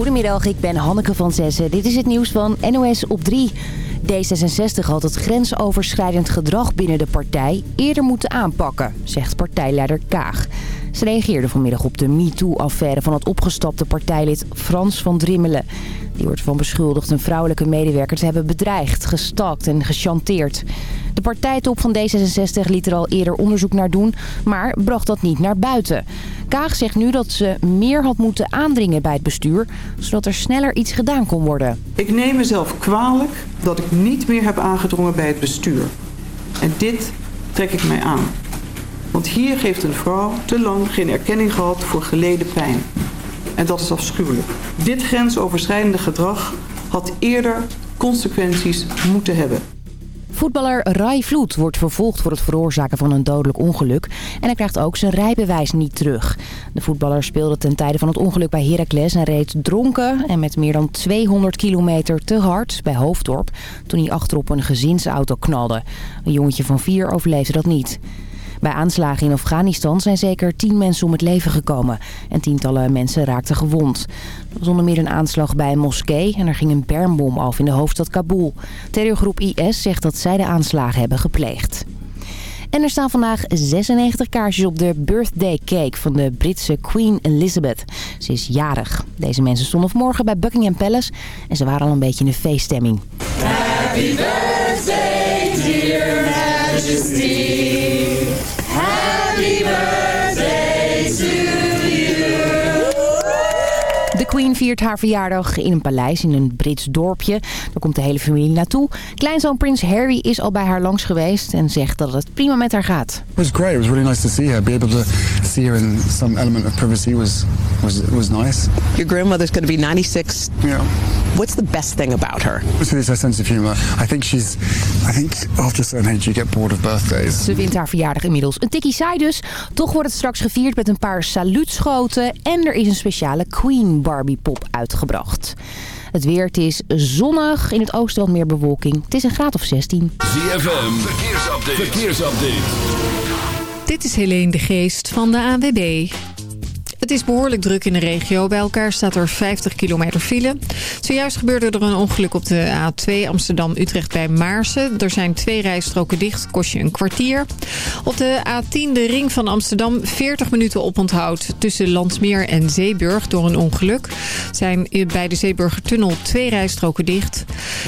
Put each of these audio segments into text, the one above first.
Goedemiddag, ik ben Hanneke van Zessen. Dit is het nieuws van NOS op 3. D66 had het grensoverschrijdend gedrag binnen de partij eerder moeten aanpakken, zegt partijleider Kaag. Ze reageerde vanmiddag op de MeToo-affaire van het opgestapte partijlid Frans van Drimmelen. Die wordt van beschuldigd een vrouwelijke medewerker te hebben bedreigd, gestalkt en gechanteerd. De partijtop van D66 liet er al eerder onderzoek naar doen, maar bracht dat niet naar buiten. Kaag zegt nu dat ze meer had moeten aandringen bij het bestuur, zodat er sneller iets gedaan kon worden. Ik neem mezelf kwalijk dat ik niet meer heb aangedrongen bij het bestuur. En dit trek ik mij aan. Want hier heeft een vrouw te lang geen erkenning gehad voor geleden pijn. En dat is afschuwelijk. Dit grensoverschrijdende gedrag had eerder consequenties moeten hebben. Voetballer Rai Vloed wordt vervolgd voor het veroorzaken van een dodelijk ongeluk. En hij krijgt ook zijn rijbewijs niet terug. De voetballer speelde ten tijde van het ongeluk bij Heracles en reed dronken en met meer dan 200 kilometer te hard bij Hoofddorp toen hij achterop een gezinsauto knalde. Een jongetje van vier overleefde dat niet. Bij aanslagen in Afghanistan zijn zeker tien mensen om het leven gekomen. En tientallen mensen raakten gewond. Er was onder meer een aanslag bij een moskee en er ging een bermbom af in de hoofdstad Kabul. Terrorgroep IS zegt dat zij de aanslagen hebben gepleegd. En er staan vandaag 96 kaarsjes op de birthday cake van de Britse Queen Elizabeth. Ze is jarig. Deze mensen stonden vanmorgen bij Buckingham Palace en ze waren al een beetje in de feeststemming. Happy birthday, dear majesty. Queen viert haar verjaardag in een paleis in een Brits dorpje. Daar komt de hele familie naartoe. Kleinzoon Prins Harry is al bij haar langs geweest en zegt dat het prima met haar gaat. It was great. It was really nice to see her. Be able to see her in some element of privacy was was was nice. Your grandmother's going to be 96. Yeah. What's the best thing about her? It's her sense of humor. I think she's. I think after a certain age you get bored of birthdays. Ze vindt haar verjaardag inmiddels een tikkie saai dus. Toch wordt het straks gevierd met een paar saluutschoten. En er is een speciale Queen Barbie pop uitgebracht. Het weer, het is zonnig. In het oosten wat meer bewolking. Het is een graad of 16. ZFM, verkeersupdate. verkeersupdate. Dit is Helene de Geest van de ANWB. Het is behoorlijk druk in de regio. Bij elkaar staat er 50 kilometer file. Zojuist gebeurde er een ongeluk op de A2 Amsterdam-Utrecht bij Maarsen. Er zijn twee rijstroken dicht, kost je een kwartier. Op de A10 de ring van Amsterdam 40 minuten oponthoud tussen Landsmeer en Zeeburg door een ongeluk. Zijn bij de Zeeburgertunnel twee rijstroken dicht.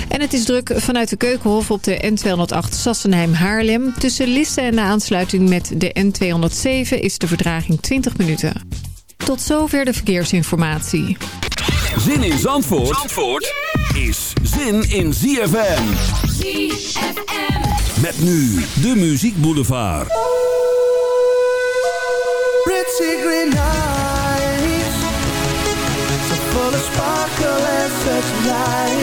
En het is druk vanuit de Keukenhof op de N208 Sassenheim-Haarlem. Tussen Lisse en de aansluiting met de N207 is de verdraging 20 minuten. Tot zover de verkeersinformatie. Zin in Zandvoort, Zandvoort is zin in ZFM. ZFM. Met nu de Muziek Boulevard. Pretty green eyes So full of sparkle and such light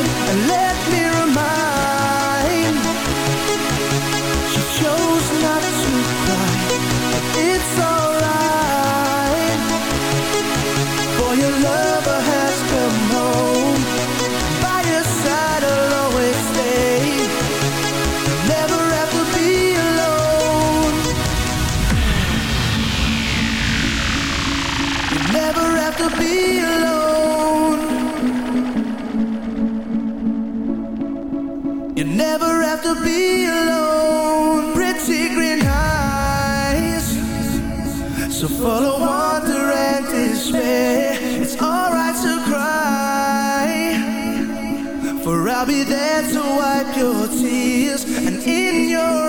be there to wipe your tears. And in your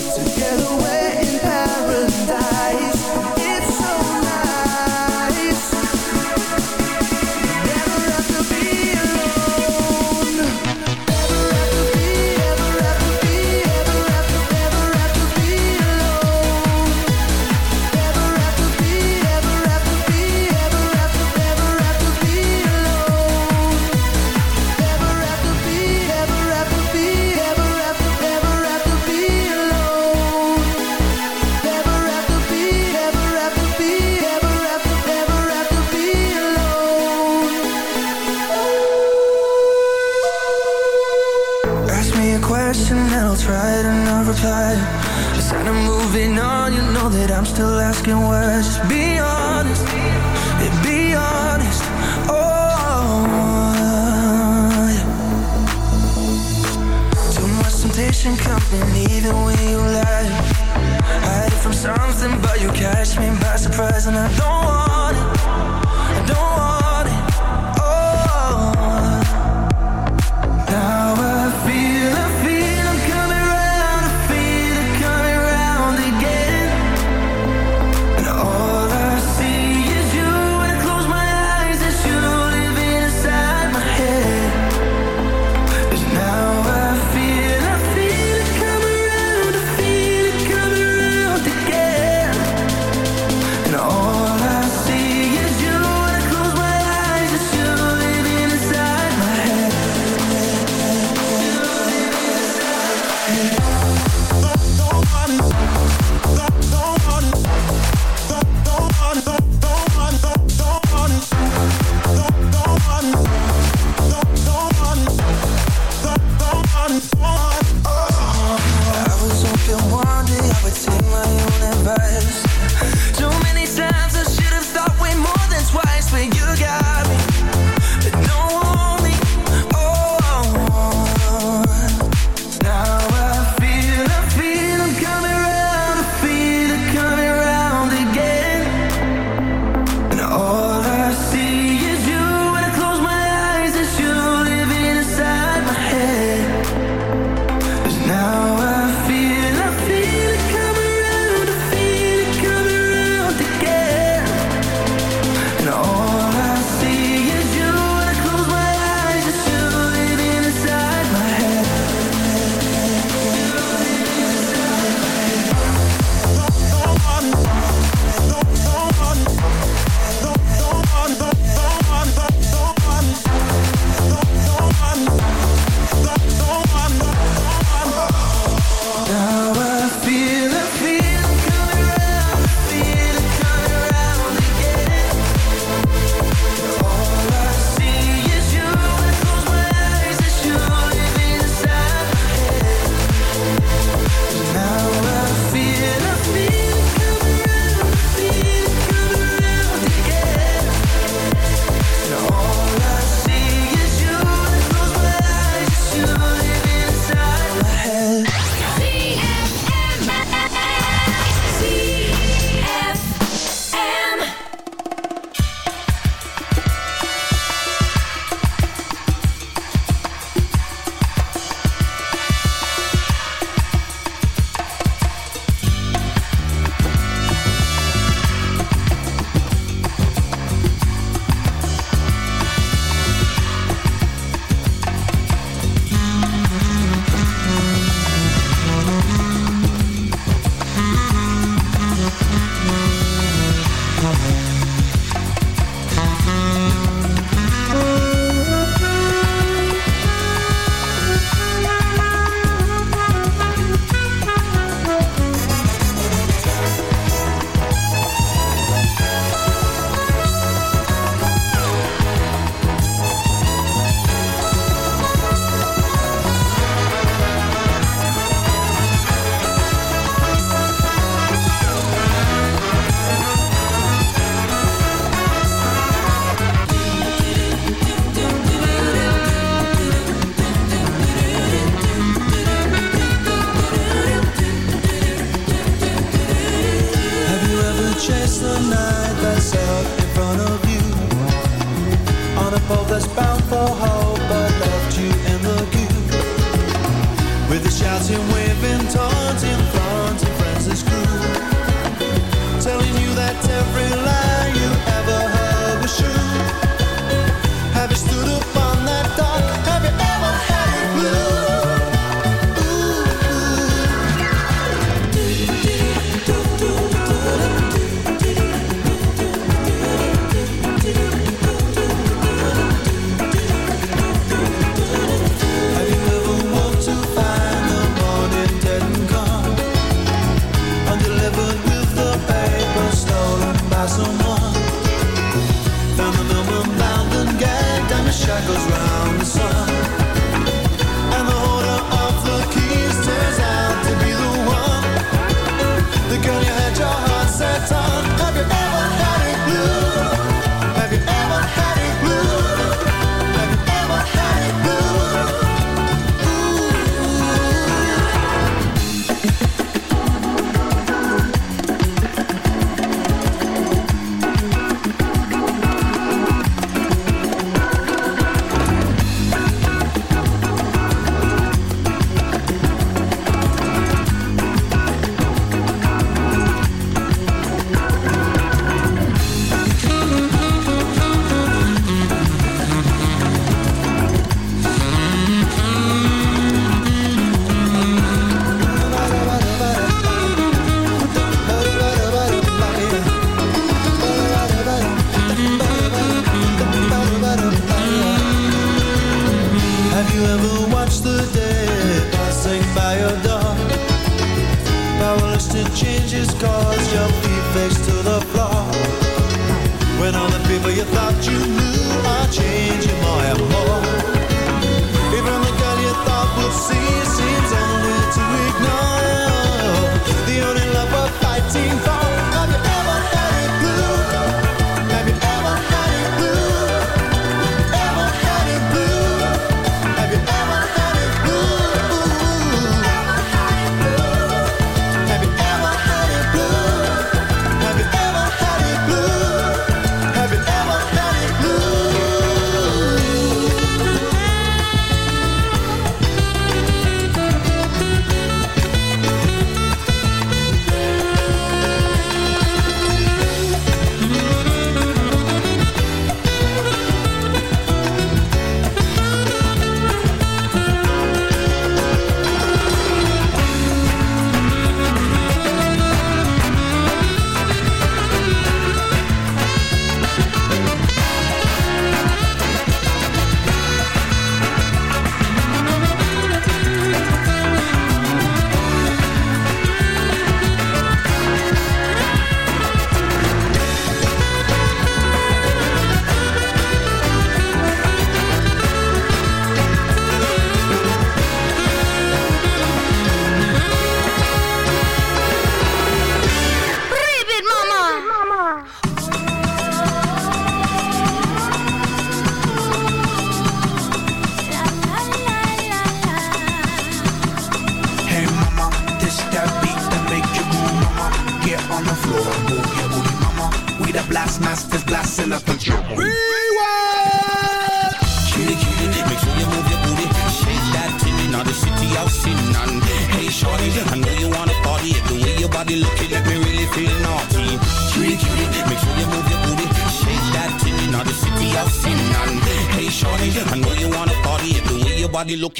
surprise and I don't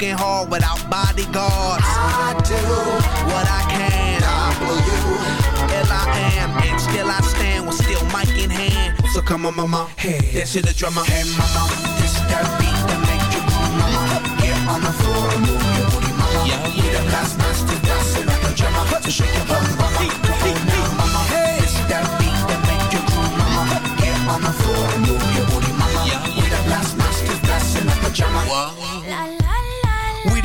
And looking hard without bodyguards. I do what I can. W L I am, and still I stand with still mic in hand. So come on, mama, hey, dance to the drummer. Hey, mama, this that beat that make you move, mama. Get on the floor and move your booty, mama. Yeah, yeah. We the last master dancing up the drummer. So shake your bum, mama. Come on now, mama. Hey, this that beat that make you move, mama. Get on the floor and move your booty, mama. Yeah, yeah. We the last master dancing up the drummer.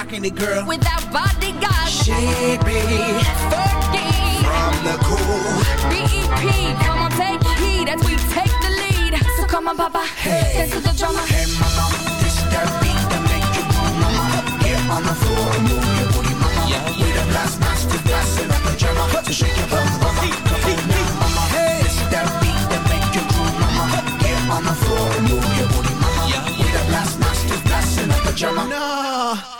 How we rocking it, girl. Without bodyguards. She be Fergie. from the cool. BEP, come on, take heed as we take the lead. So come on, Papa, dance to the drummer. Hey mama, this that beat that make you move, mama. Get on the floor and move your booty, mama. Yeah, yeah. We the blast master, blasting up the drummer. So shake your bum, mama. Come on now, mama. Hey, this that beat that make you move, mama. Get on the floor and move your booty, mama. Yeah, yeah. We the blast master, blasting up the drummer. Nah, nah.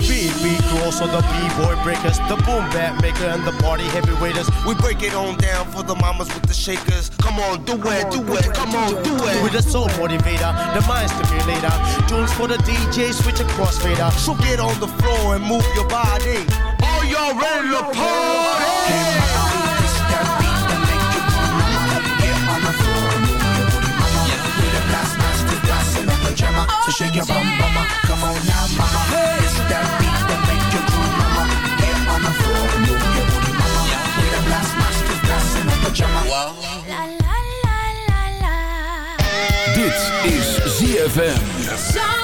the beat beat cross so the b-boy breakers, the boom bat maker and the party heavyweights. We break it on down for the mamas with the shakers. Come on, do it, do it, come on, do it. With the soul motivator, the mind stimulator. Tools for the DJ, switch a crossfader. So get on the floor and move your body. All y'all ready to party? So shake your bum, mama. Come on now, mama. Hey. Dit is ZFM.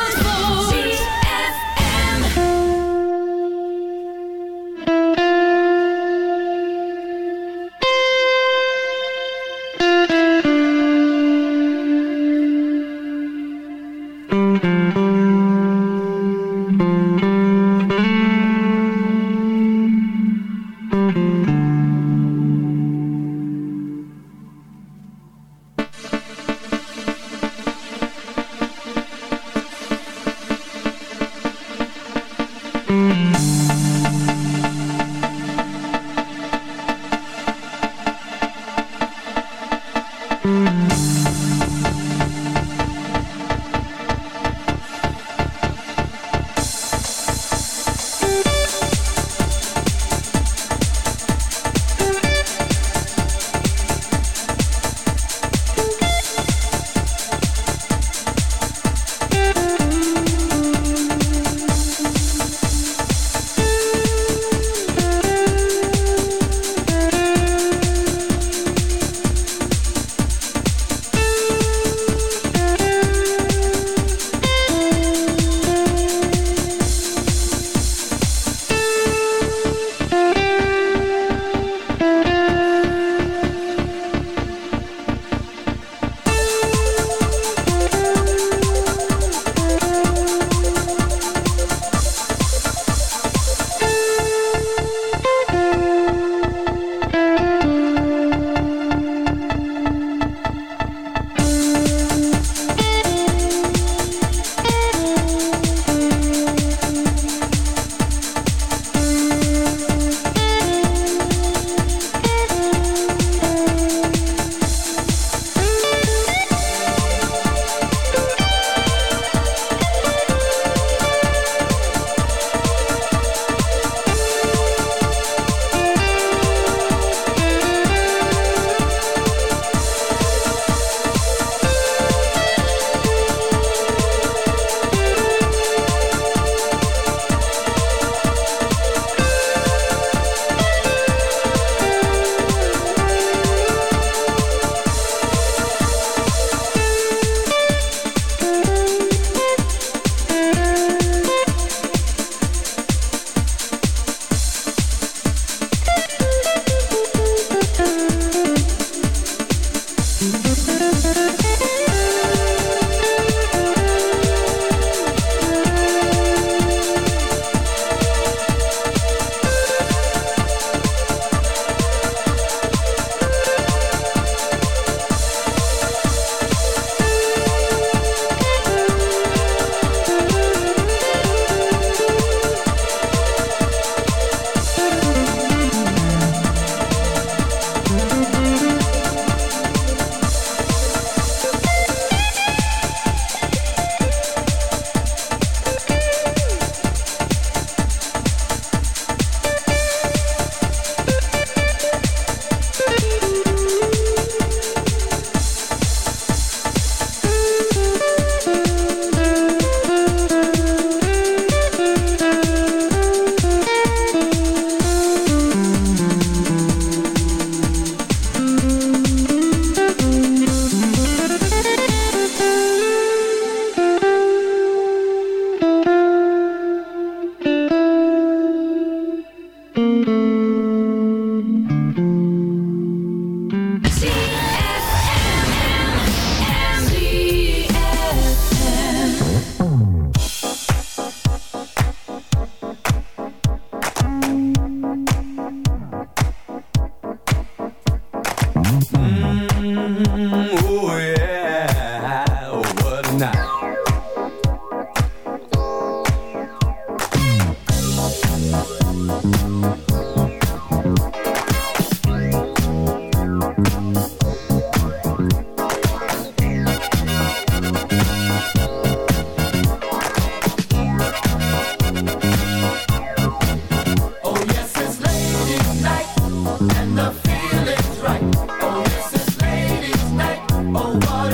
water.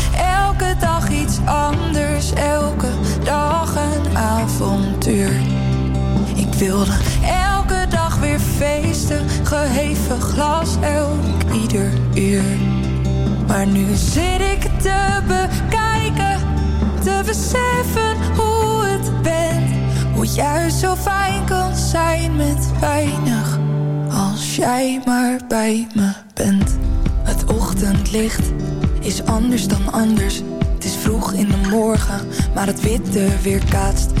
Wilde elke dag weer feesten. Geheven glas elk ieder uur. Maar nu zit ik te bekijken. Te beseffen hoe het bent. Hoe juist zo fijn kan zijn met weinig. Als jij maar bij me bent. Het ochtendlicht is anders dan anders. Het is vroeg in de morgen, maar het witte weerkaatst.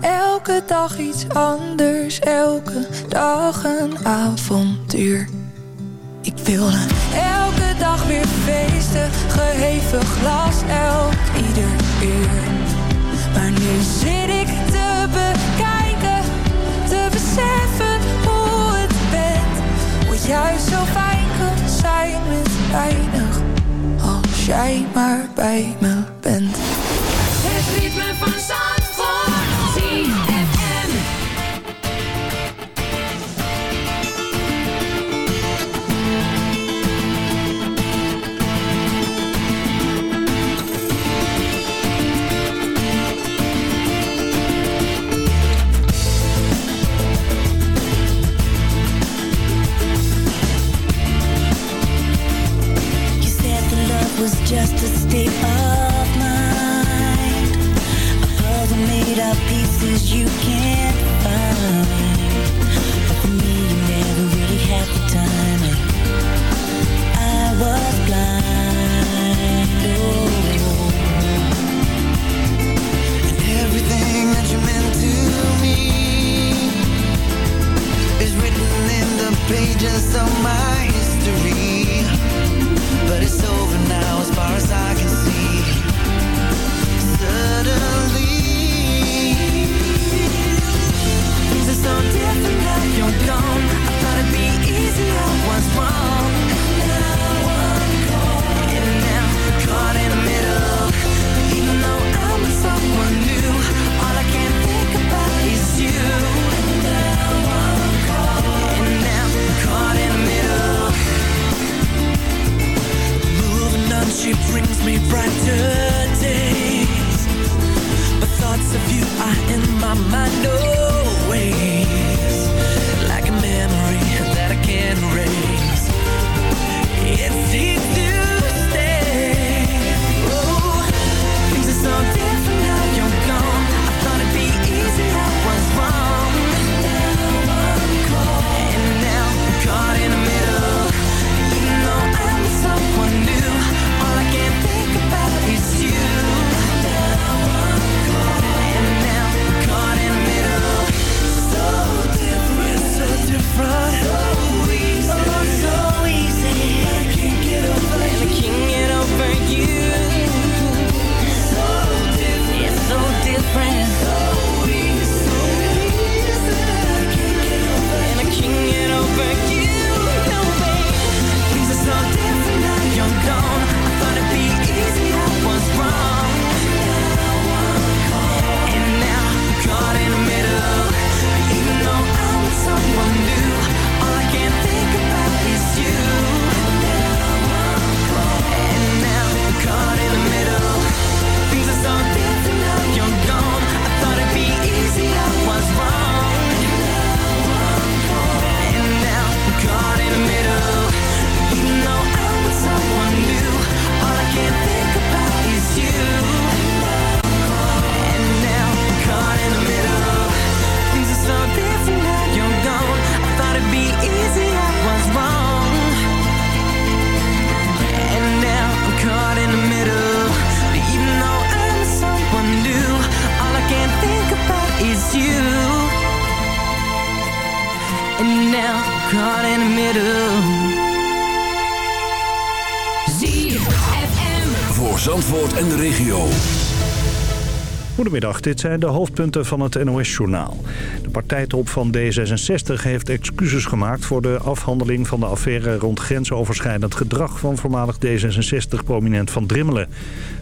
Elke dag iets anders, elke dag een avontuur. Ik wilde elke dag weer feesten, geheven glas elk ieder uur. Maar nu zit ik te bekijken, te beseffen hoe het bent. Hoe juist zo fijn kan zijn met weinig, als jij maar bij me bent. Het ritme van was just a state of mind. A puzzle made of pieces you can't find. But for me you never really had the time. I was blind, oh. And everything that you meant to me Is written in the pages of my history. But it's over now as far as I can see. Suddenly, Things are so different now you're gone. I thought it'd be easier, what's wrong? She brings me brighter days. But thoughts of you are in my mind always. Like a memory that I can't erase. It's here dit zijn de hoofdpunten van het NOS-journaal. De partijtop van D66 heeft excuses gemaakt voor de afhandeling van de affaire rond grensoverschrijdend gedrag van voormalig D66-prominent Van Drimmelen.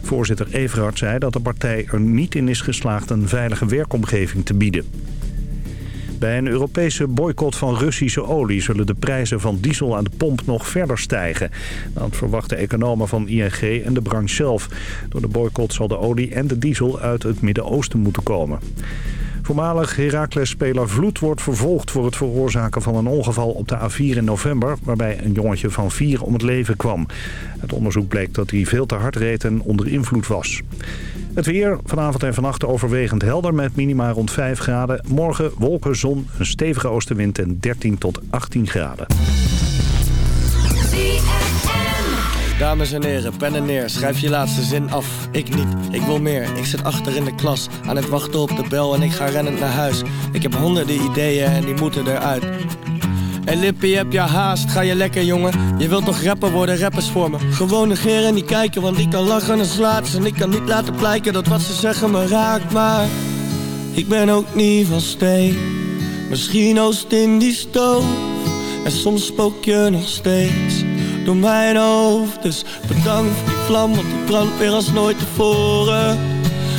Voorzitter Everhard zei dat de partij er niet in is geslaagd een veilige werkomgeving te bieden. Bij een Europese boycott van Russische olie zullen de prijzen van diesel aan de pomp nog verder stijgen. Dat verwachten economen van ING en de branche zelf. Door de boycott zal de olie en de diesel uit het Midden-Oosten moeten komen. Voormalig Heracles-speler Vloed wordt vervolgd voor het veroorzaken van een ongeval op de A4 in november... waarbij een jongetje van vier om het leven kwam. Het onderzoek bleek dat hij veel te hard reed en onder invloed was. Het weer vanavond en vannacht overwegend helder met minima rond 5 graden. Morgen wolken, zon, een stevige oostenwind en 13 tot 18 graden. Dames en heren, pen en neer, schrijf je laatste zin af. Ik niet, ik wil meer. Ik zit achter in de klas, aan het wachten op de bel en ik ga rennend naar huis. Ik heb honderden ideeën en die moeten eruit. En Lippie, heb je haast? Ga je lekker, jongen? Je wilt toch rapper worden, rappers voor me? Gewoon negeren en niet kijken, want ik kan lachen en slaat. En ik kan niet laten blijken dat wat ze zeggen me raakt, maar... Ik ben ook niet van steen. Misschien oost in die stoof. En soms spook je nog steeds door mijn hoofd. Dus bedankt voor die vlam, want die brandt weer als nooit tevoren.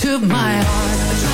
To my heart.